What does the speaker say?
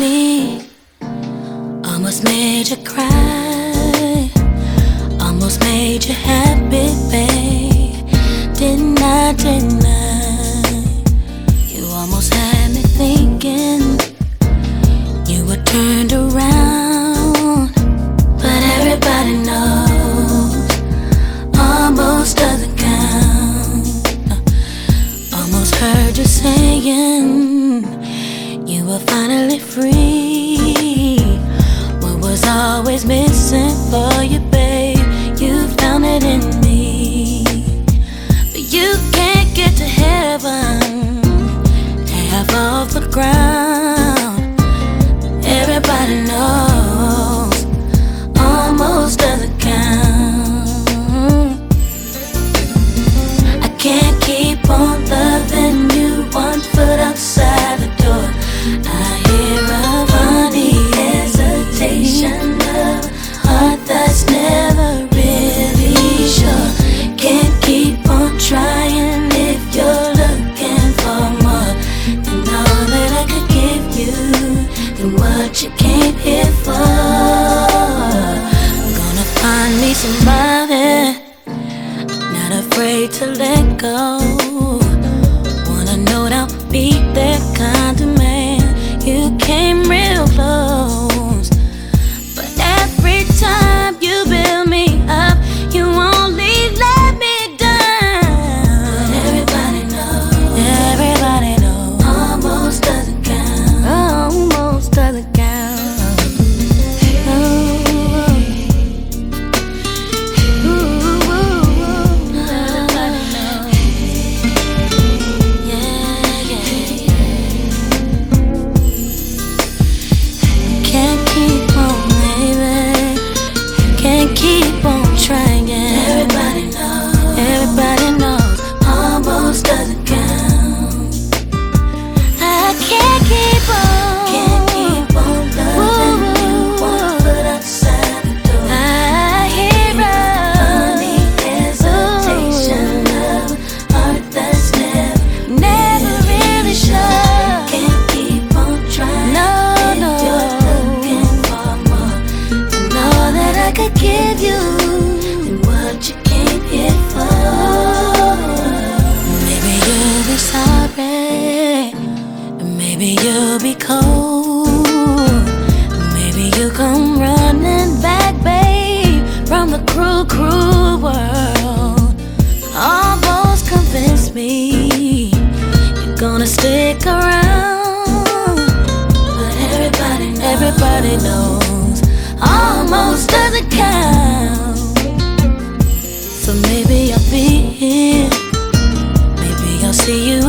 baby. Almost made you cry. Almost made you happy, babe. Didn't I, I? You almost had me thinking you were turned around. But everybody knows almost doesn't count. Almost heard you saying you were finally free. What was always missing for you, babe? You found it in me. But you can't get to heaven half off the ground. Everybody knows somebody not afraid to let go. Maybe you'll be cold. Maybe you'll come running back, babe, from the cruel, cruel world. Almost convinced me you're gonna stick around. But everybody knows, everybody knows, almost doesn't count. So maybe I'll be here. Maybe I'll see you